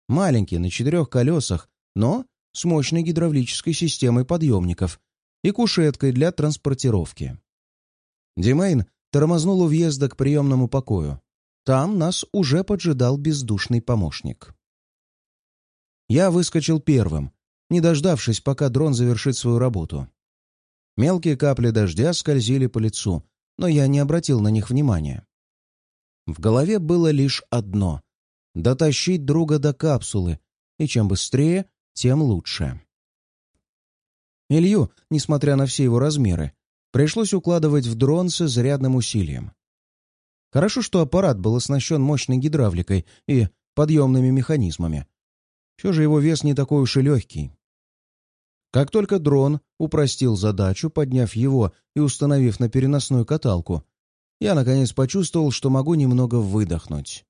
Маленький, на четырех колесах, но с мощной гидравлической системой подъемников и кушеткой для транспортировки. Димейн тормознул у въезда к приемному покою. Там нас уже поджидал бездушный помощник. Я выскочил первым, не дождавшись, пока дрон завершит свою работу. Мелкие капли дождя скользили по лицу, но я не обратил на них внимания. В голове было лишь одно — дотащить друга до капсулы, и чем быстрее, тем лучше. Илью, несмотря на все его размеры, пришлось укладывать в дрон с изрядным усилием. Хорошо, что аппарат был оснащен мощной гидравликой и подъемными механизмами. Все же его вес не такой уж и легкий. Как только дрон упростил задачу, подняв его и установив на переносную каталку, я, наконец, почувствовал, что могу немного выдохнуть.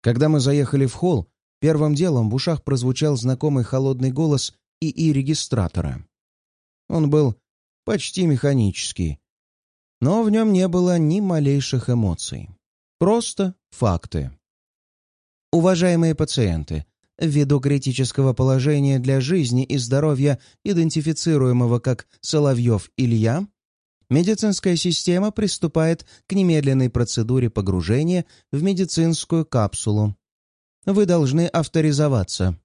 Когда мы заехали в холл, первым делом в ушах прозвучал знакомый холодный голос ИИ-регистратора. Он был почти механический, но в нем не было ни малейших эмоций. Просто факты. Уважаемые пациенты, ввиду критического положения для жизни и здоровья идентифицируемого как Соловьев Илья, медицинская система приступает к немедленной процедуре погружения в медицинскую капсулу. Вы должны авторизоваться.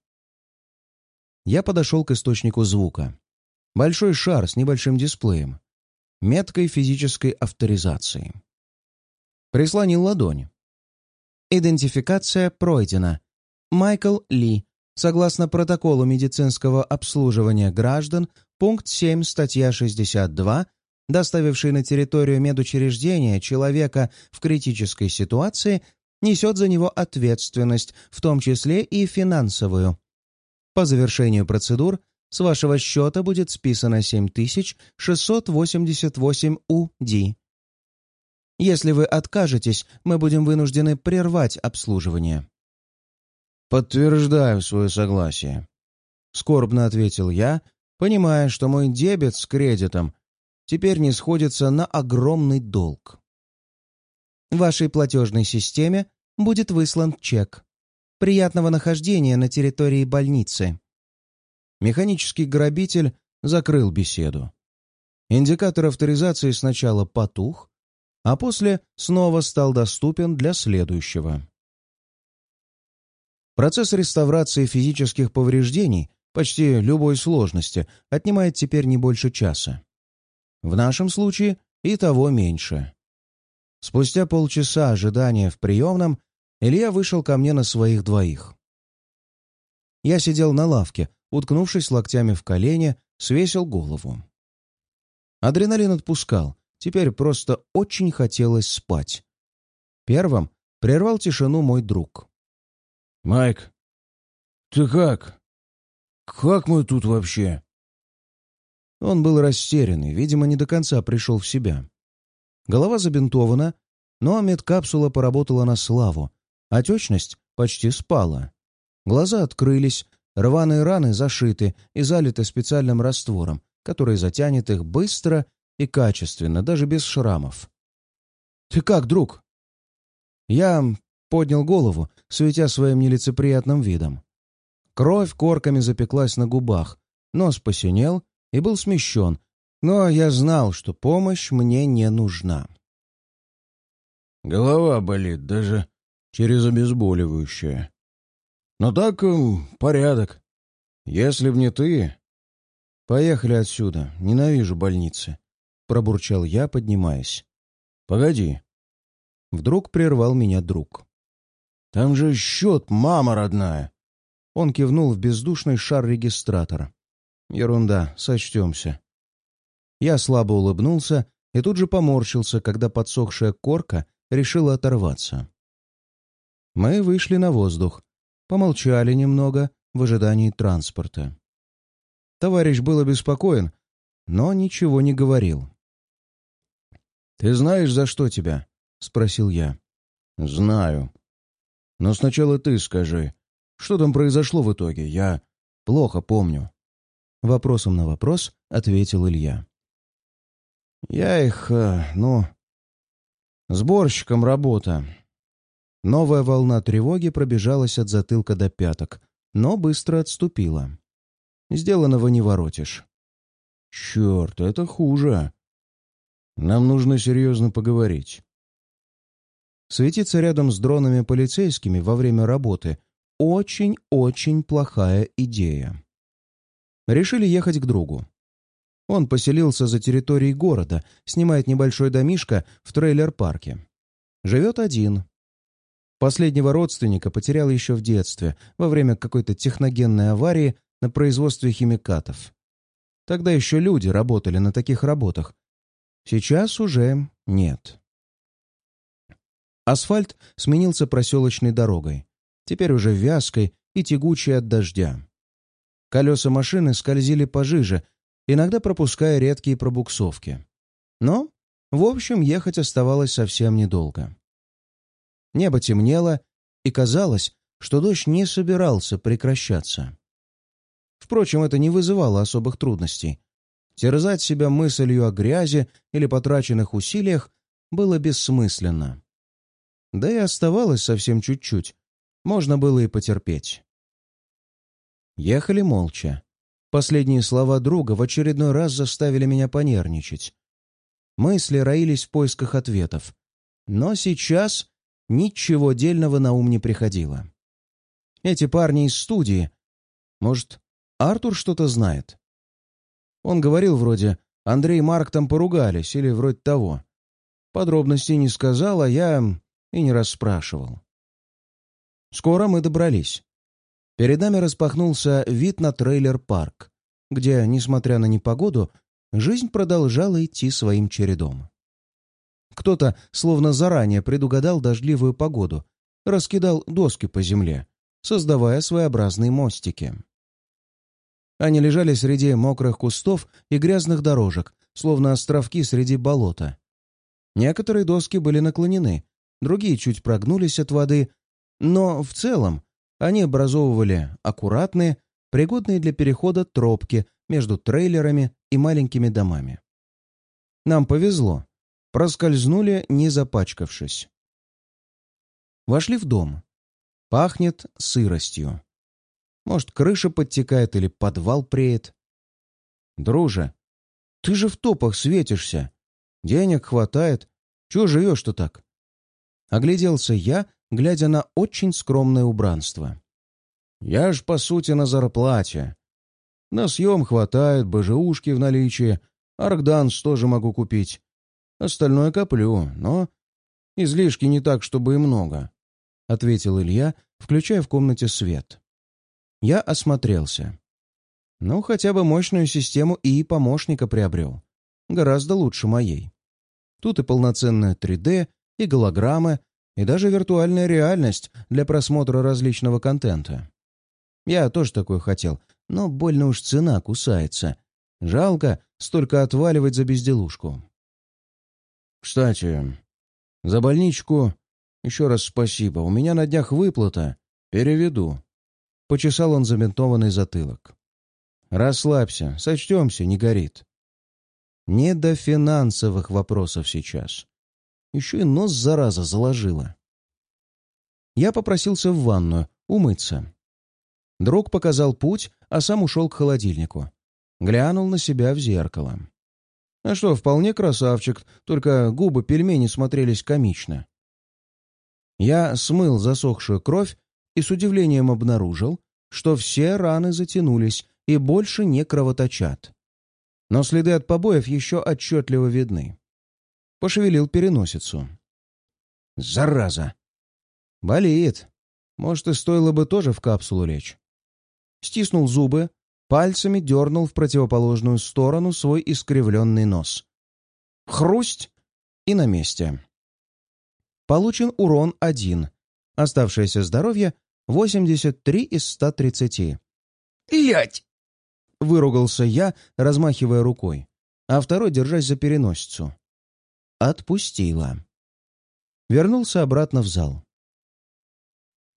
Я подошел к источнику звука. Большой шар с небольшим дисплеем. Меткой физической авторизации. Прислонил ладонь. Идентификация пройдена. Майкл Ли. Согласно протоколу медицинского обслуживания граждан, пункт 7, статья 62, доставивший на территорию медучреждения человека в критической ситуации, несет за него ответственность, в том числе и финансовую. По завершению процедур с вашего счета будет списано 7688 УДИ. Если вы откажетесь, мы будем вынуждены прервать обслуживание». «Подтверждаю свое согласие», — скорбно ответил я, понимая, что мой дебет с кредитом теперь не сходится на огромный долг. Вашей платежной системе будет выслан чек. Приятного нахождения на территории больницы. Механический грабитель закрыл беседу. Индикатор авторизации сначала потух, а после снова стал доступен для следующего. Процесс реставрации физических повреждений почти любой сложности отнимает теперь не больше часа. В нашем случае и того меньше. Спустя полчаса ожидания в приемном Илья вышел ко мне на своих двоих. Я сидел на лавке, уткнувшись локтями в колени, свесил голову. Адреналин отпускал, теперь просто очень хотелось спать. Первым прервал тишину мой друг. «Майк, ты как? Как мы тут вообще?» Он был растерянный, видимо, не до конца пришел в себя. Голова забинтована, но медкапсула поработала на славу, отечность почти спала. Глаза открылись, рваные раны зашиты и залиты специальным раствором, который затянет их быстро и качественно, даже без шрамов. «Ты как, друг?» Я поднял голову, светя своим нелицеприятным видом. Кровь корками запеклась на губах, нос посинел и был смещен, но я знал, что помощь мне не нужна. Голова болит, даже через обезболивающее. Но так эм, порядок. Если б не ты... Поехали отсюда, ненавижу больницы. Пробурчал я, поднимаясь. Погоди. Вдруг прервал меня друг. Там же счет, мама родная. Он кивнул в бездушный шар регистратора. Ерунда, сочтемся. Я слабо улыбнулся и тут же поморщился, когда подсохшая корка решила оторваться. Мы вышли на воздух, помолчали немного в ожидании транспорта. Товарищ был обеспокоен, но ничего не говорил. «Ты знаешь, за что тебя?» — спросил я. «Знаю. Но сначала ты скажи, что там произошло в итоге? Я плохо помню». Вопросом на вопрос ответил Илья. «Я их, э, ну, сборщиком работа». Новая волна тревоги пробежалась от затылка до пяток, но быстро отступила. Сделанного не воротишь. «Черт, это хуже. Нам нужно серьезно поговорить». Светиться рядом с дронами полицейскими во время работы — очень-очень плохая идея решили ехать к другу. Он поселился за территорией города, снимает небольшой домишко в трейлер-парке. Живет один. Последнего родственника потерял еще в детстве, во время какой-то техногенной аварии на производстве химикатов. Тогда еще люди работали на таких работах. Сейчас уже нет. Асфальт сменился проселочной дорогой, теперь уже вязкой и тягучей от дождя. Колеса машины скользили пожиже, иногда пропуская редкие пробуксовки. Но, в общем, ехать оставалось совсем недолго. Небо темнело, и казалось, что дождь не собирался прекращаться. Впрочем, это не вызывало особых трудностей. Терзать себя мыслью о грязи или потраченных усилиях было бессмысленно. Да и оставалось совсем чуть-чуть. Можно было и потерпеть. Ехали молча. Последние слова друга в очередной раз заставили меня понервничать. Мысли роились в поисках ответов. Но сейчас ничего дельного на ум не приходило. Эти парни из студии, может, Артур что-то знает. Он говорил вроде «Андрей и Марк там поругались» или вроде того. Подробностей не сказал, а я и не расспрашивал. Скоро мы добрались. Перед нами распахнулся вид на трейлер-парк, где, несмотря на непогоду, жизнь продолжала идти своим чередом. Кто-то, словно заранее предугадал дождливую погоду, раскидал доски по земле, создавая своеобразные мостики. Они лежали среди мокрых кустов и грязных дорожек, словно островки среди болота. Некоторые доски были наклонены, другие чуть прогнулись от воды, но в целом они образовывали аккуратные, пригодные для перехода тропки между трейлерами и маленькими домами. Нам повезло. Проскользнули, не запачкавшись. Вошли в дом. Пахнет сыростью. Может, крыша подтекает или подвал преет. Друже, ты же в топах светишься. Денег хватает. Чего живешь-то так? Огляделся я, глядя на очень скромное убранство. Я ж, по сути, на зарплате. На съем хватает, БЖУшки в наличии, Аркданс тоже могу купить. Остальное коплю, но излишки не так, чтобы и много», — ответил Илья, включая в комнате свет. Я осмотрелся. Ну, хотя бы мощную систему и помощника приобрел. Гораздо лучше моей. Тут и полноценная 3D, и голограммы, и даже виртуальная реальность для просмотра различного контента. Я тоже такое хотел, но больно уж цена кусается. Жалко столько отваливать за безделушку. Кстати, за больничку еще раз спасибо. У меня на днях выплата. Переведу. Почесал он забинтованный затылок. Расслабься, сочтемся, не горит. Не до финансовых вопросов сейчас. Еще и нос, зараза, заложила. Я попросился в ванную, умыться. Друг показал путь, а сам ушел к холодильнику. Глянул на себя в зеркало. А что, вполне красавчик, только губы пельмени смотрелись комично. Я смыл засохшую кровь и с удивлением обнаружил, что все раны затянулись и больше не кровоточат. Но следы от побоев еще отчетливо видны. Пошевелил переносицу. «Зараза!» «Болит. Может, и стоило бы тоже в капсулу лечь?» Стиснул зубы, пальцами дернул в противоположную сторону свой искривленный нос. Хрусть! И на месте. Получен урон 1. Оставшееся здоровье 83 из 130. «Лять!» — выругался я, размахивая рукой, а второй держась за переносицу. Отпустила. Вернулся обратно в зал.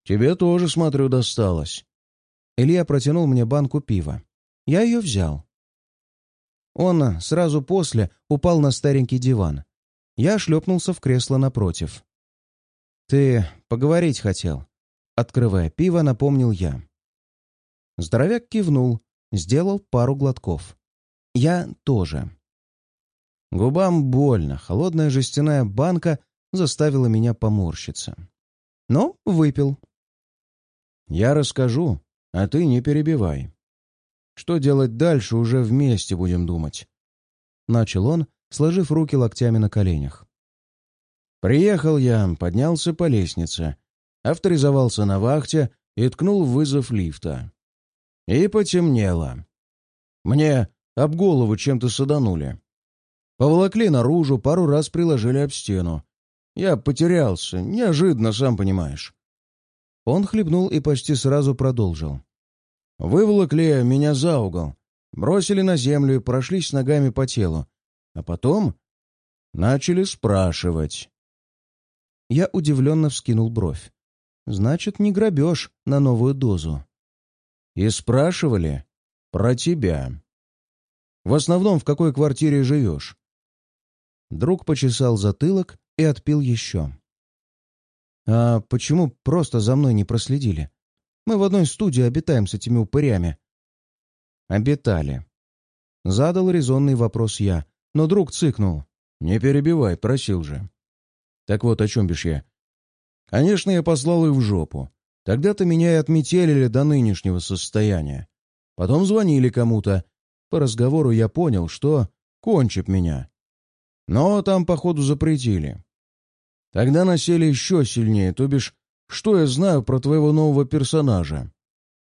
«Тебе тоже, смотрю, досталось». Илья протянул мне банку пива. Я ее взял. Он сразу после упал на старенький диван. Я шлепнулся в кресло напротив. «Ты поговорить хотел?» Открывая пиво, напомнил я. Здоровяк кивнул, сделал пару глотков. Я тоже. Губам больно, холодная жестяная банка заставила меня поморщиться. Но выпил. «Я расскажу, а ты не перебивай. Что делать дальше, уже вместе будем думать». Начал он, сложив руки локтями на коленях. Приехал я, поднялся по лестнице, авторизовался на вахте и ткнул вызов лифта. И потемнело. Мне об голову чем-то саданули. Поволокли наружу, пару раз приложили об стену. Я потерялся, неожиданно, сам понимаешь. Он хлебнул и почти сразу продолжил. Выволокли меня за угол, бросили на землю и прошлись ногами по телу. А потом начали спрашивать. Я удивленно вскинул бровь. Значит, не грабеж на новую дозу. И спрашивали про тебя. В основном, в какой квартире живешь. Друг почесал затылок и отпил еще. «А почему просто за мной не проследили? Мы в одной студии обитаем с этими упырями». «Обитали». Задал резонный вопрос я, но друг цыкнул. «Не перебивай, просил же». «Так вот, о чем бишь я?» «Конечно, я послал их в жопу. Тогда-то меня и отметелили до нынешнего состояния. Потом звонили кому-то. По разговору я понял, что кончит меня. Но там, походу, запретили. Тогда насели еще сильнее, то бишь, что я знаю про твоего нового персонажа?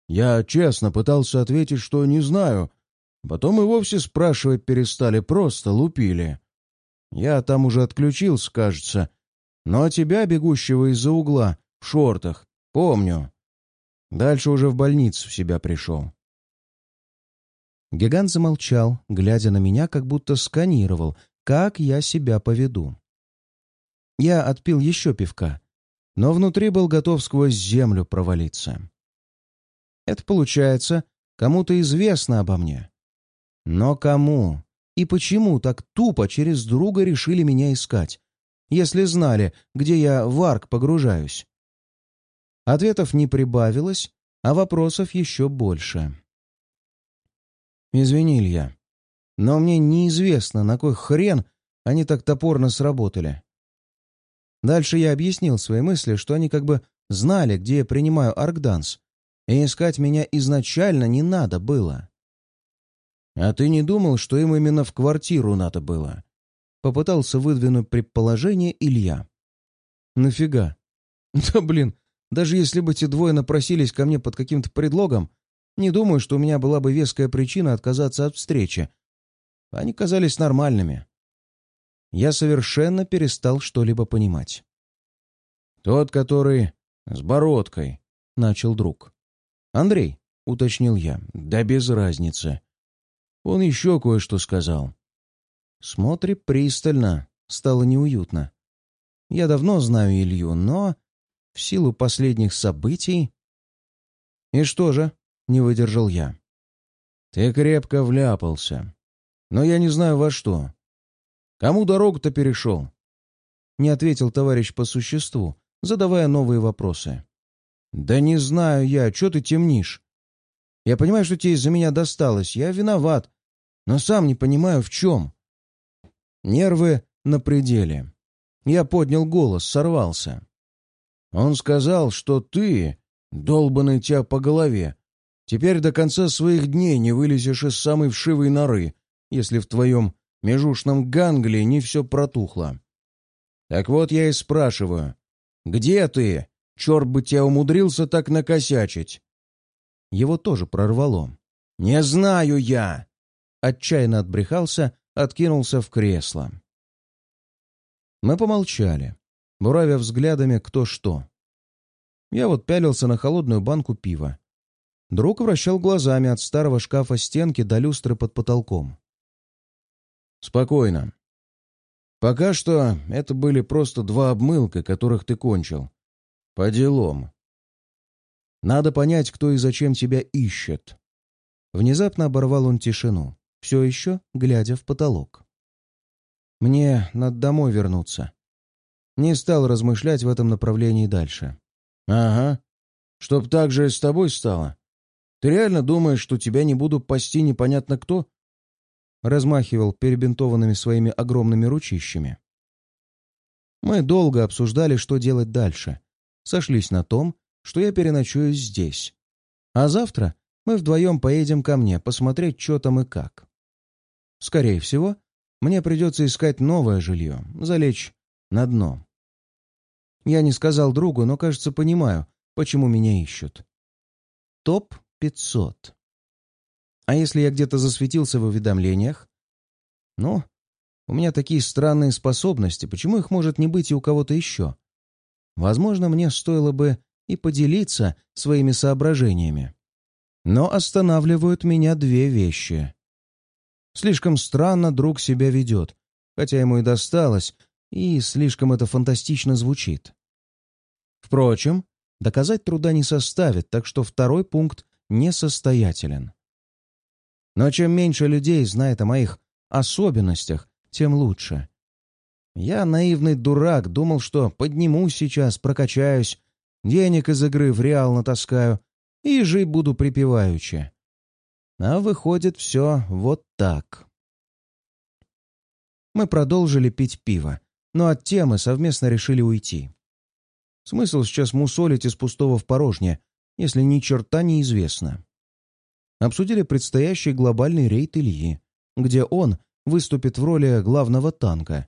Я честно пытался ответить, что не знаю. Потом и вовсе спрашивать перестали, просто лупили. Я там уже отключился, кажется. Но тебя, бегущего из-за угла, в шортах, помню. Дальше уже в больницу в себя пришел. Гигант замолчал, глядя на меня, как будто сканировал, как я себя поведу. Я отпил еще пивка, но внутри был готов сквозь землю провалиться. Это получается, кому-то известно обо мне. Но кому и почему так тупо через друга решили меня искать, если знали, где я в арк погружаюсь? Ответов не прибавилось, а вопросов еще больше. «Извини, Илья, но мне неизвестно, на кой хрен они так топорно сработали. Дальше я объяснил свои мысли, что они как бы знали, где я принимаю аркданс, и искать меня изначально не надо было. «А ты не думал, что им именно в квартиру надо было?» Попытался выдвинуть предположение Илья. «Нафига? Да блин, даже если бы эти двое напросились ко мне под каким-то предлогом, не думаю, что у меня была бы веская причина отказаться от встречи. Они казались нормальными. Я совершенно перестал что-либо понимать. «Тот, который с бородкой», — начал друг. «Андрей», — уточнил я, — «да без разницы. Он еще кое-что сказал». Смотри пристально, стало неуютно. Я давно знаю Илью, но в силу последних событий... «И что же?» — не выдержал я. «Ты крепко вляпался. Но я не знаю во что. Кому дорогу-то перешел?» Не ответил товарищ по существу, задавая новые вопросы. «Да не знаю я, что ты темнишь? Я понимаю, что тебе из-за меня досталось, я виноват, но сам не понимаю, в чем». Нервы на пределе. Я поднял голос, сорвался. Он сказал, что ты, долбанный тебя по голове, теперь до конца своих дней не вылезешь из самой вшивой норы, если в твоем межушном ганглии не все протухло. Так вот я и спрашиваю, где ты? Черт бы тебя умудрился так накосячить. Его тоже прорвало. «Не знаю я!» Отчаянно отбрехался, откинулся в кресло. Мы помолчали буравя взглядами кто что. Я вот пялился на холодную банку пива. Друг вращал глазами от старого шкафа стенки до люстры под потолком. «Спокойно. Пока что это были просто два обмылка, которых ты кончил. По делам. Надо понять, кто и зачем тебя ищет». Внезапно оборвал он тишину, все еще глядя в потолок. «Мне надо домой вернуться», не стал размышлять в этом направлении дальше. «Ага. Чтоб так же с тобой стало? Ты реально думаешь, что тебя не буду пасти непонятно кто?» Размахивал перебинтованными своими огромными ручищами. Мы долго обсуждали, что делать дальше. Сошлись на том, что я переночую здесь. А завтра мы вдвоем поедем ко мне посмотреть, что там и как. Скорее всего, мне придется искать новое жилье, залечь на дно. Я не сказал другу, но, кажется, понимаю, почему меня ищут. Топ-500. А если я где-то засветился в уведомлениях? Ну, у меня такие странные способности, почему их может не быть и у кого-то еще? Возможно, мне стоило бы и поделиться своими соображениями. Но останавливают меня две вещи. Слишком странно друг себя ведет, хотя ему и досталось, и слишком это фантастично звучит. Впрочем, доказать труда не составит, так что второй пункт несостоятелен. Но чем меньше людей знает о моих особенностях, тем лучше. Я, наивный дурак, думал, что поднимусь сейчас, прокачаюсь, денег из игры в реал натаскаю и жить буду припеваючи. А выходит все вот так. Мы продолжили пить пиво, но от темы совместно решили уйти. Смысл сейчас мусолить из пустого в порожнее, если ни черта не известно. Обсудили предстоящий глобальный рейд Ильи, где он выступит в роли главного танка